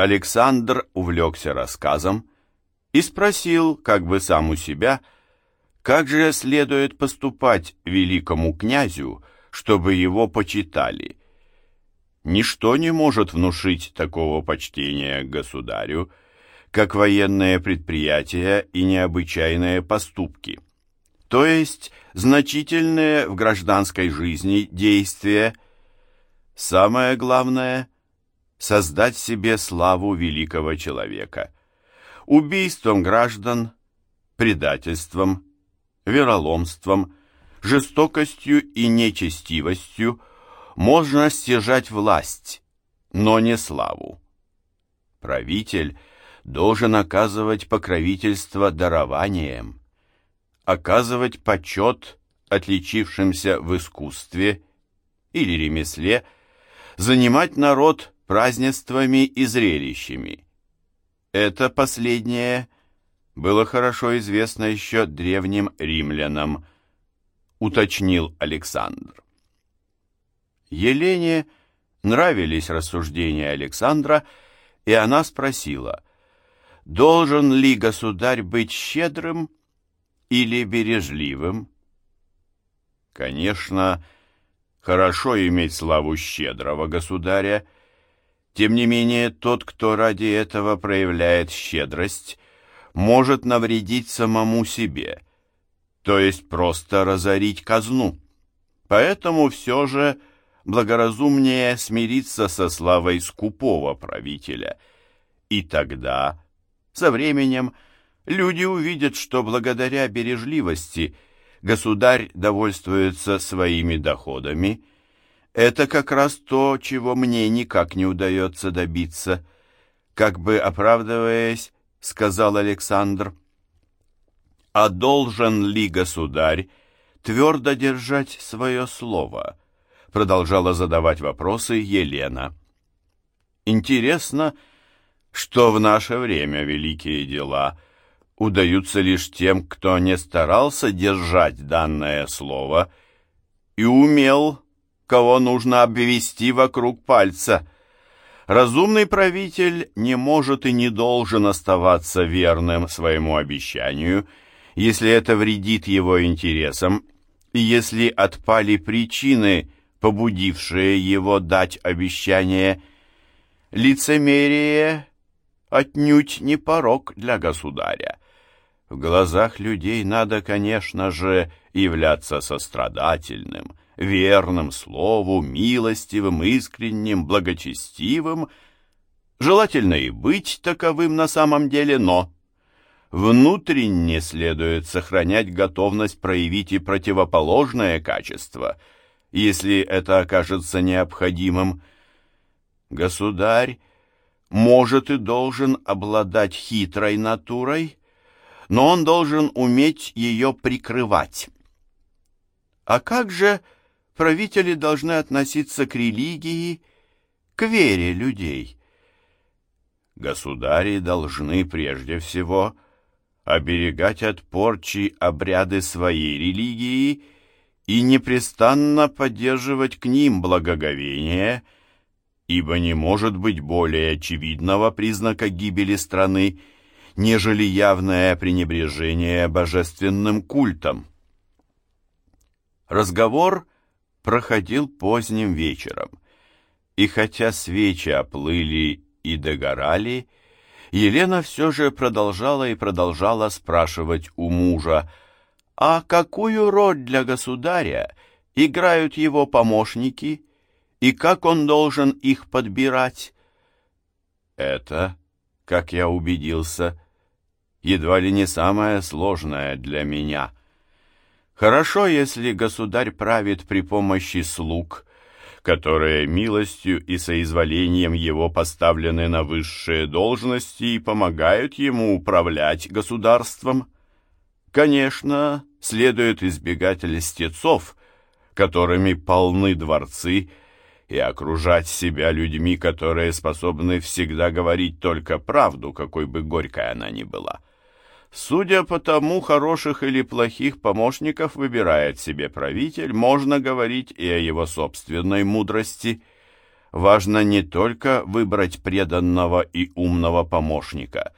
Александр увлекся рассказом и спросил, как бы сам у себя, как же следует поступать великому князю, чтобы его почитали. Ничто не может внушить такого почтения государю, как военные предприятия и необычайные поступки, то есть значительные в гражданской жизни действия. Самое главное – создать себе славу великого человека. Убийством граждан, предательством, вероломством, жестокостью и нечестивостью можно стяжать власть, но не славу. Правитель – должен оказывать покровительство дарованием, оказывать почет отличившимся в искусстве или ремесле, занимать народ празднествами и зрелищами. Это последнее было хорошо известно еще древним римлянам, уточнил Александр. Елене нравились рассуждения Александра, и она спросила – Должен ли государь быть щедрым или бережливым? Конечно, хорошо иметь славу щедрого государя, тем не менее тот, кто ради этого проявляет щедрость, может навредить самому себе, то есть просто разорить казну. Поэтому все же благоразумнее смириться со славой скупого правителя, и тогда со временем люди увидят, что благодаря бережливости государь довольствуется своими доходами. Это как раз то, чего мне никак не удается добиться. Как бы оправдываясь, сказал Александр. А должен ли государь твердо держать свое слово? Продолжала задавать вопросы Елена. Интересно, что в наше время великие дела удаются лишь тем, кто не старался держать данное слово и умел, кого нужно обвести вокруг пальца. Разумный правитель не может и не должен оставаться верным своему обещанию, если это вредит его интересам, и если отпали причины, побудившие его дать обещание. Лицемерие отнюдь не порог для государя. В глазах людей надо, конечно же, являться сострадательным, верным слову, милостивым, искренним, благочестивым, желательно и быть таковым на самом деле, но внутренне следует сохранять готовность проявить и противоположное качество, если это окажется необходимым. Государь может и должен обладать хитрой натурой, но он должен уметь ее прикрывать. А как же правители должны относиться к религии, к вере людей? Государи должны прежде всего оберегать от порчи обряды своей религии и непрестанно поддерживать к ним благоговение – ибо не может быть более очевидного признака гибели страны, нежели явное пренебрежение божественным культом. Разговор проходил поздним вечером, и хотя свечи оплыли и догорали, Елена все же продолжала и продолжала спрашивать у мужа, а какую роль для государя играют его помощники – и как он должен их подбирать? Это, как я убедился, едва ли не самое сложное для меня. Хорошо, если государь правит при помощи слуг, которые милостью и соизволением его поставлены на высшие должности и помогают ему управлять государством. Конечно, следует избегать льстецов, которыми полны дворцы и окружать себя людьми, которые способны всегда говорить только правду, какой бы горькой она ни была. Судя по тому, хороших или плохих помощников выбирает себе правитель, можно говорить и о его собственной мудрости. важно не только выбрать преданного и умного помощника,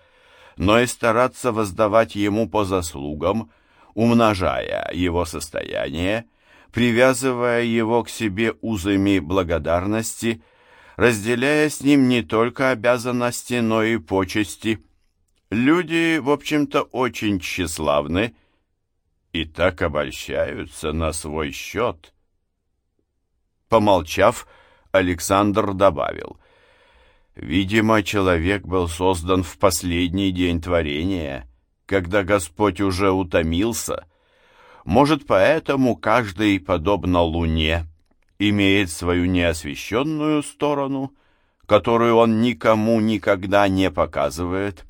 но и стараться воздавать ему по заслугам, умножая его состояние, привязывая его к себе узами благодарности, разделяя с ним не только обязанности, но и почести. Люди, в общем-то, очень тщеславны и так обольщаются на свой счет. Помолчав, Александр добавил, «Видимо, человек был создан в последний день творения, когда Господь уже утомился. Может, поэтому каждый, подобно луне, имеет свою неосвещенную сторону, которую он никому никогда не показывает».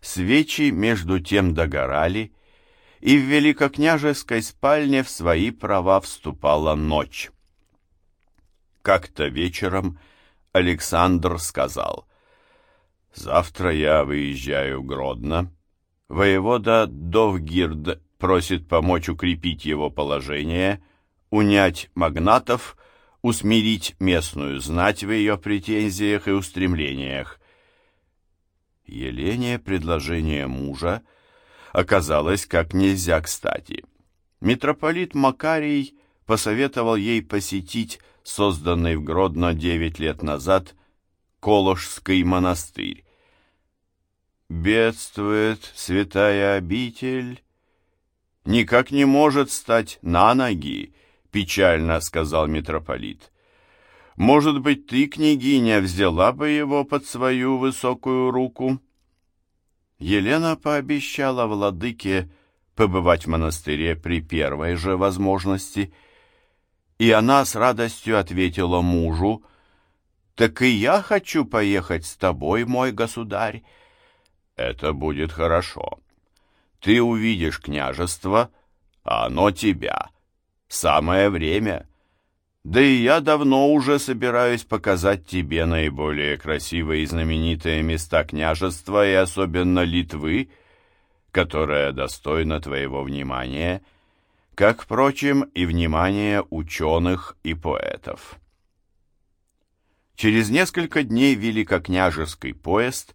Свечи между тем догорали, и в великокняжеской спальне в свои права вступала ночь. Как-то вечером Александр сказал, «Завтра я выезжаю в Гродно. Воевода Довгирд просит помочь укрепить его положение, унять магнатов, усмирить местную знать в ее претензиях и устремлениях. Елене предложение мужа оказалось как нельзя кстати. Митрополит Макарий посоветовал ей посетить созданный в Гродно девять лет назад Колошский монастырь. «Бедствует святая обитель, никак не может стать на ноги», — печально сказал митрополит. «Может быть, ты, княгиня, взяла бы его под свою высокую руку?» Елена пообещала владыке побывать в монастыре при первой же возможности, и она с радостью ответила мужу, «Так и я хочу поехать с тобой, мой государь». «Это будет хорошо. Ты увидишь княжество, а оно тебя. Самое время». Да и я давно уже собираюсь показать тебе наиболее красивые и знаменитые места княжества и особенно Литвы, которая достойна твоего внимания, как, впрочем, и внимания ученых и поэтов. Через несколько дней великокняжеский поезд,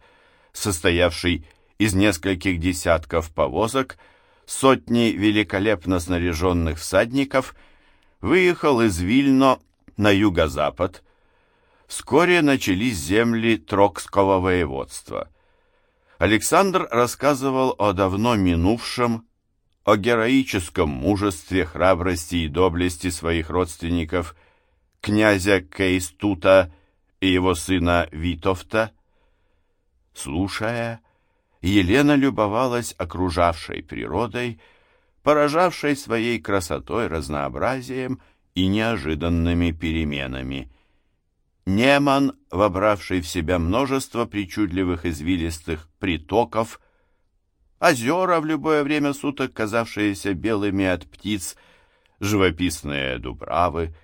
состоявший из нескольких десятков повозок, сотни великолепно снаряженных всадников – выехал из Вильно на юго-запад. Вскоре начались земли Трокского воеводства. Александр рассказывал о давно минувшем, о героическом мужестве, храбрости и доблести своих родственников, князя Кейстута и его сына Витовта. Слушая, Елена любовалась окружавшей природой, поражавшей своей красотой, разнообразием и неожиданными переменами. Неман, вобравший в себя множество причудливых извилистых притоков, озера в любое время суток, казавшиеся белыми от птиц, живописные дубравы,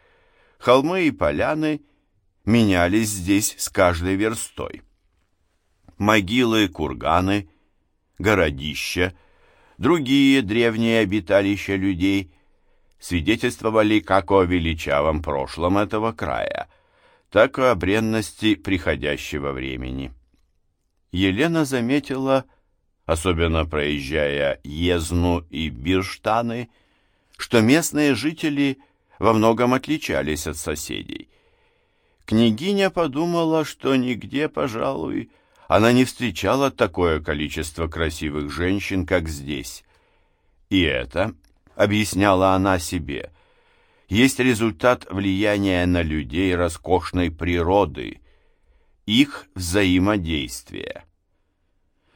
холмы и поляны менялись здесь с каждой верстой. Могилы, курганы, городища — Другие древние обиталища людей свидетельствовали как о величавом прошлом этого края, так и о бренности приходящего времени. Елена заметила, особенно проезжая Езну и Бирштаны, что местные жители во многом отличались от соседей. Княгиня подумала, что нигде, пожалуй, она не встречала такое количество красивых женщин, как здесь. И это, объясняла она себе, есть результат влияния на людей роскошной природы, их взаимодействия.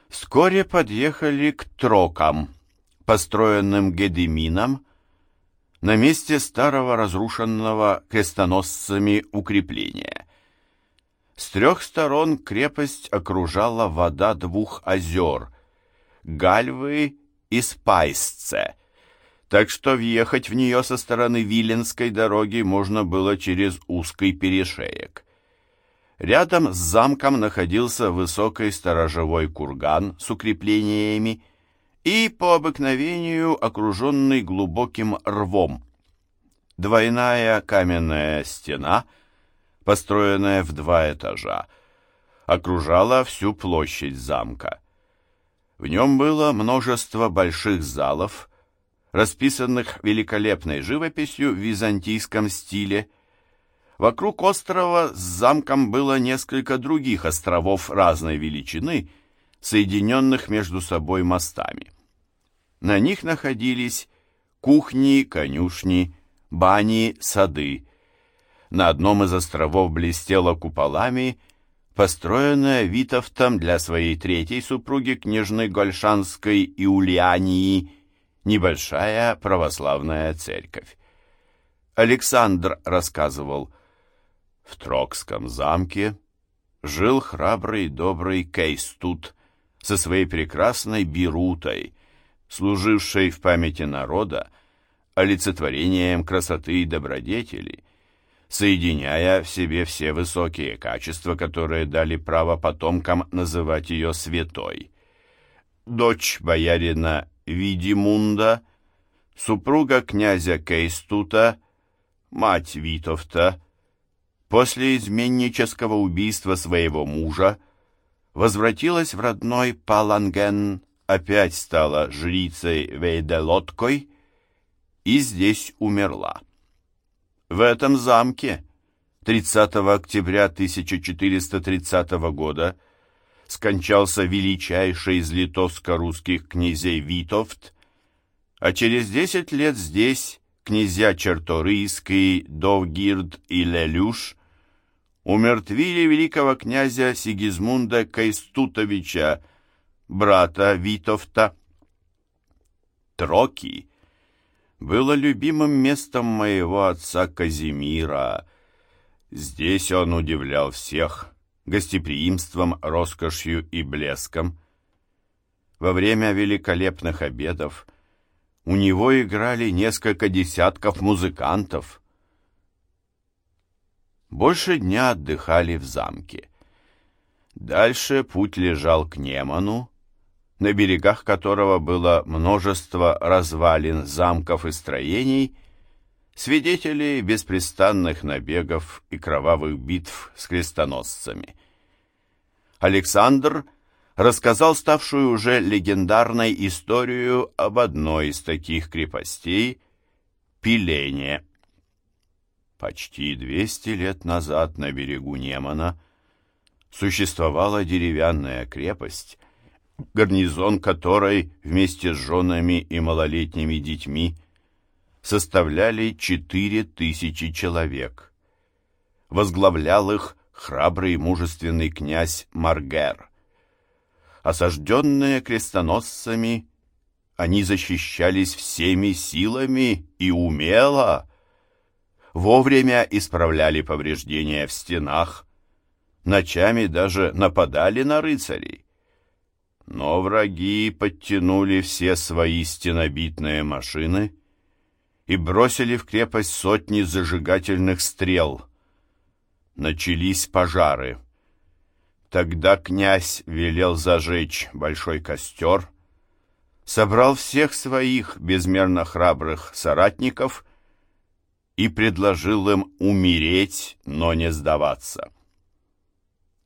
Вскоре подъехали к трокам, построенным Гедемином, на месте старого разрушенного крестоносцами укрепления. С трех сторон крепость окружала вода двух озер — Гальвы и Спайсце, так что въехать в нее со стороны Виленской дороги можно было через узкий перешеек. Рядом с замком находился высокий сторожевой курган с укреплениями и, по обыкновению, окруженный глубоким рвом. Двойная каменная стена — построенная в два этажа, окружала всю площадь замка. В нем было множество больших залов, расписанных великолепной живописью в византийском стиле. Вокруг острова с замком было несколько других островов разной величины, соединенных между собой мостами. На них находились кухни, конюшни, бани, сады. На одном из островов блестело куполами, построенная Витовтом для своей третьей супруги, княжны Гольшанской и небольшая православная церковь. Александр рассказывал, в Трокском замке жил храбрый добрый Кейстут со своей прекрасной Бирутой, служившей в памяти народа олицетворением красоты и добродетели, соединяя в себе все высокие качества, которые дали право потомкам называть ее святой. Дочь боярина Видимунда, супруга князя Кейстута, мать Витовта, после изменнического убийства своего мужа, возвратилась в родной Паланген, опять стала жрицей Вейделоткой и здесь умерла. В этом замке 30 октября 1430 года скончался величайший из литовско-русских князей Витовт, а через десять лет здесь князья Черторийский, Довгирд и Лелюш умертвили великого князя Сигизмунда Кайстутовича, брата Витовта. Троки было любимым местом моего отца Казимира. Здесь он удивлял всех, гостеприимством, роскошью и блеском. Во время великолепных обедов у него играли несколько десятков музыкантов. Больше дня отдыхали в замке. Дальше путь лежал к Неману, на берегах которого было множество развалин замков и строений, свидетелей беспрестанных набегов и кровавых битв с крестоносцами. Александр рассказал ставшую уже легендарной историю об одной из таких крепостей – Пилене. Почти 200 лет назад на берегу Немана существовала деревянная крепость, гарнизон которой вместе с женами и малолетними детьми составляли четыре тысячи человек. Возглавлял их храбрый и мужественный князь Маргер. Осажденные крестоносцами, они защищались всеми силами и умело. Вовремя исправляли повреждения в стенах, ночами даже нападали на рыцарей. Но враги подтянули все свои стенобитные машины и бросили в крепость сотни зажигательных стрел. Начались пожары. Тогда князь велел зажечь большой костер, собрал всех своих безмерно храбрых соратников и предложил им умереть, но не сдаваться.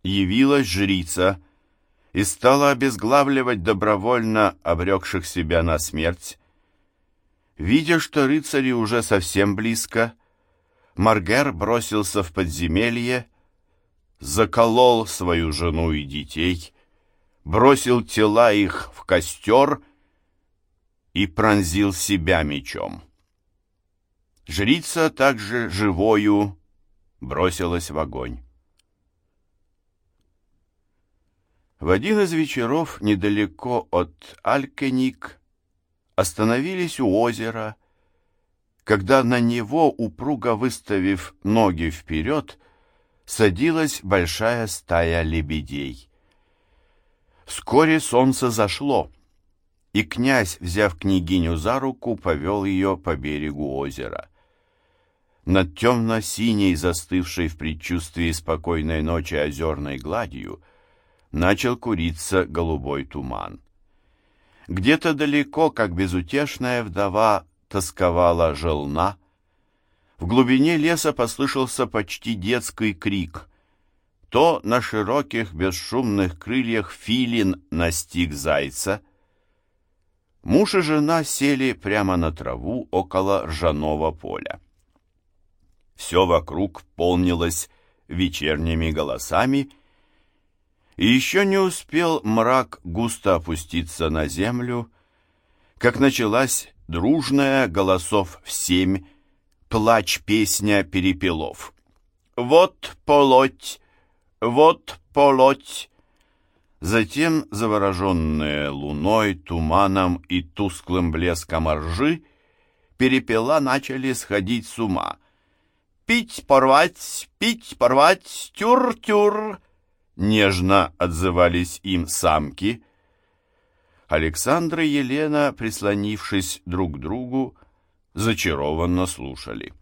Явилась жрица и стала обезглавливать добровольно обрекших себя на смерть, Видя, что рыцари уже совсем близко, Маргер бросился в подземелье, заколол свою жену и детей, бросил тела их в костер и пронзил себя мечом. Жрица также живою бросилась в огонь. В один из вечеров недалеко от Алькеник остановились у озера, когда на него, упруго выставив ноги вперед, садилась большая стая лебедей. Вскоре солнце зашло, и князь, взяв княгиню за руку, повел ее по берегу озера. Над темно-синей, застывшей в предчувствии спокойной ночи озерной гладью, начал куриться голубой туман. Где-то далеко, как безутешная вдова, тосковала желна. В глубине леса послышался почти детский крик. То на широких бесшумных крыльях филин настиг зайца. Муж и жена сели прямо на траву около ржаного поля. Все вокруг полнилось вечерними голосами, и еще не успел мрак густо опуститься на землю, как началась дружная голосов в семь плач-песня перепелов. «Вот полоть, вот полоть!» Затем, завороженные луной, туманом и тусклым блеском ржи, перепела начали сходить с ума. «Пить, порвать, пить, порвать, тюр-тюр!» Нежно отзывались им самки. Александр и Елена, прислонившись друг к другу, зачарованно слушали.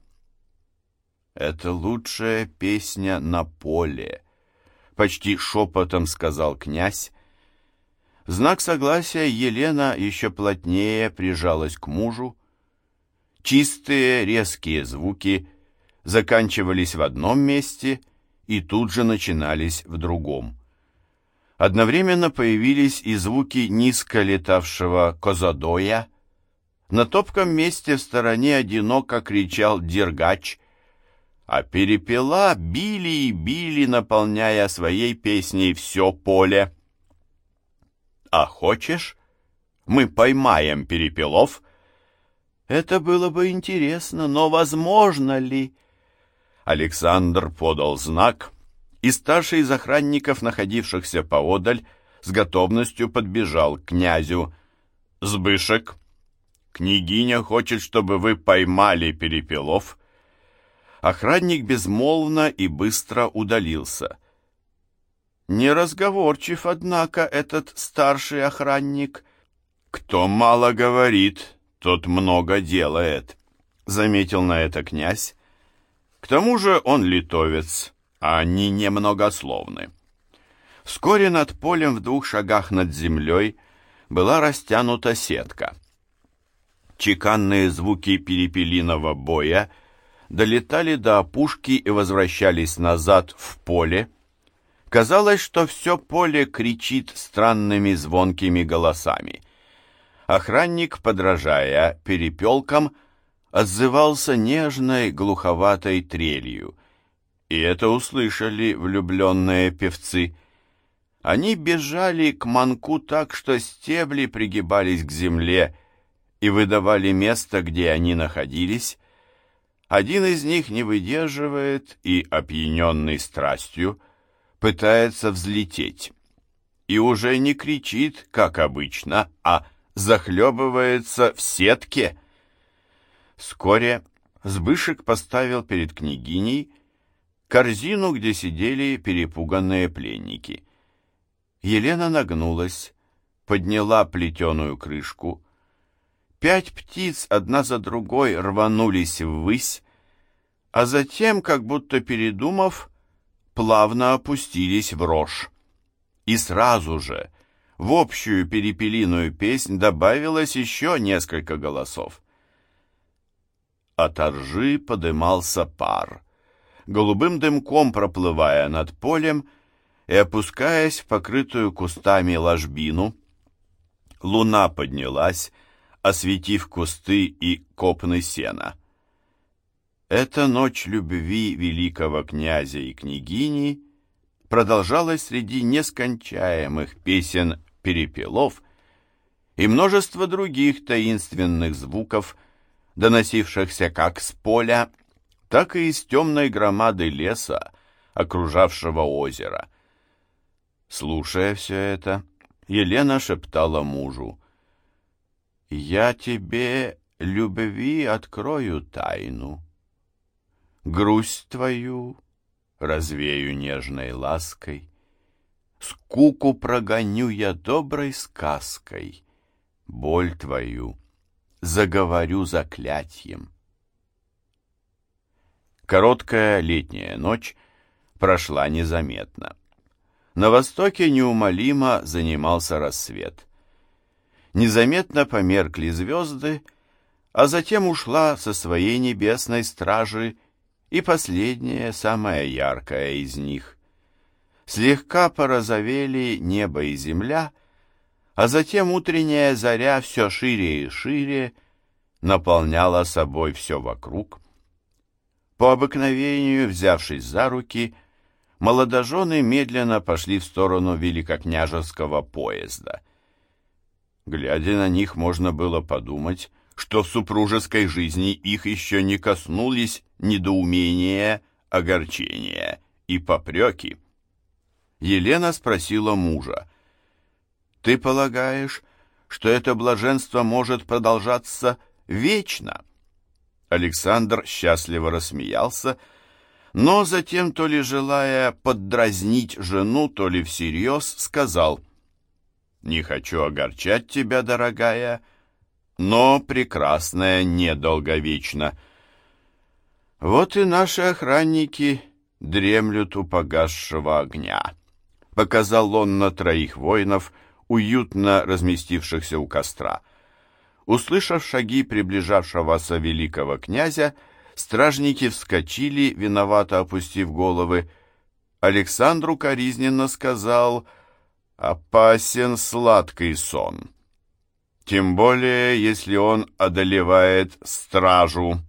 «Это лучшая песня на поле», — почти шепотом сказал князь. В знак согласия Елена еще плотнее прижалась к мужу. Чистые резкие звуки заканчивались в одном месте и тут же начинались в другом. Одновременно появились и звуки низко летавшего козадоя, на топком месте в стороне одиноко кричал дергач, а перепела били и били, наполняя своей песней все поле. «А хочешь, мы поймаем перепелов?» «Это было бы интересно, но возможно ли?» Александр подал знак, и старший из охранников, находившихся поодаль, с готовностью подбежал к князю. «Сбышек!» Княгиня хочет, чтобы вы поймали перепелов. Охранник безмолвно и быстро удалился. Неразговорчив, однако, этот старший охранник. Кто мало говорит, тот много делает, заметил на это князь. К тому же он литовец, а они немногословны. Вскоре над полем в двух шагах над землей была растянута сетка — Чеканные звуки перепелиного боя долетали до опушки и возвращались назад в поле. Казалось, что все поле кричит странными звонкими голосами. Охранник, подражая перепелкам, отзывался нежной глуховатой трелью. И это услышали влюбленные певцы. Они бежали к манку так, что стебли пригибались к земле, и выдавали место, где они находились, один из них не выдерживает и, опьяненный страстью, пытается взлететь. И уже не кричит, как обычно, а захлебывается в сетке. Вскоре Сбышек поставил перед княгиней корзину, где сидели перепуганные пленники. Елена нагнулась, подняла плетеную крышку, Пять птиц одна за другой рванулись ввысь, а затем, как будто передумав, плавно опустились в рожь. И сразу же в общую перепелиную песнь добавилось еще несколько голосов. От ржи подымался пар, голубым дымком проплывая над полем и опускаясь в покрытую кустами ложбину. Луна поднялась, осветив кусты и копны сена. Эта ночь любви великого князя и княгини продолжалась среди нескончаемых песен перепелов и множества других таинственных звуков, доносившихся как с поля, так и из темной громады леса, окружавшего озеро. Слушая все это, Елена шептала мужу, я тебе, любви, открою тайну. Грусть твою развею нежной лаской, Скуку прогоню я доброй сказкой, Боль твою заговорю заклятием. Короткая летняя ночь прошла незаметно. На востоке неумолимо занимался рассвет. Незаметно померкли звезды, а затем ушла со своей небесной стражи и последняя, самая яркая из них. Слегка порозовели небо и земля, а затем утренняя заря все шире и шире наполняла собой все вокруг. По обыкновению, взявшись за руки, молодожены медленно пошли в сторону великокняжеского поезда. Глядя на них, можно было подумать, что в супружеской жизни их еще не коснулись недоумения, огорчения и попреки. Елена спросила мужа, «Ты полагаешь, что это блаженство может продолжаться вечно?» Александр счастливо рассмеялся, но затем, то ли желая поддразнить жену, то ли всерьез, сказал, «Не хочу огорчать тебя, дорогая, но прекрасное недолговечно. Вот и наши охранники дремлют у погасшего огня». Показал он на троих воинов, уютно разместившихся у костра. Услышав шаги приближавшегося великого князя, стражники вскочили, виновато опустив головы. Александру коризненно сказал «Опасен сладкий сон» тем более, если он одолевает стражу.